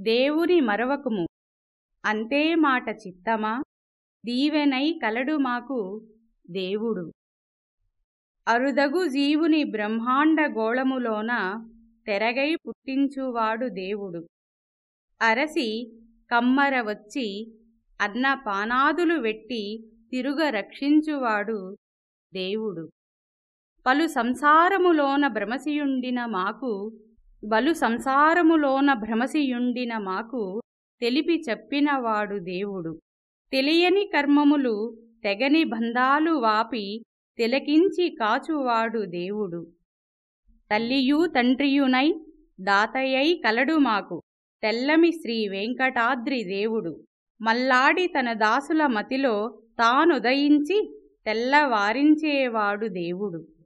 దేవుని మరవకుము. అంతే మాట చిత్తమా? దీవెనై కలడు మాకు దేవుడు. అరుదగు జీవుని బ్రహ్మాండ గోళములోన తెరగై పుట్టించువాడు దేవుడు. అరసి కమ్మర వచ్చి అన్న పానాదులు వెట్టి తిరుగ రక్షించువాడు దేవుడు. పలు సంసారములోన భ్రమసియుండిన మాకు బలు సంసారములోన భ్రమసియుండిన మాకు తెలిపి చెప్పినవాడు దేవుడు. తెలియని కర్మములు తెగని బంధాలు వాపి తిలకించి కాచువాడు దేవుడు. తల్లియు తండ్రియునై దాతయ్యై కలడు మాకు. తెల్లమి శ్రీ వెంకటాద్రి దేవుడు. మల్లాడి తన దాసుల మతిలో తానుదయించి తెల్లవారించేవాడు దేవుడు.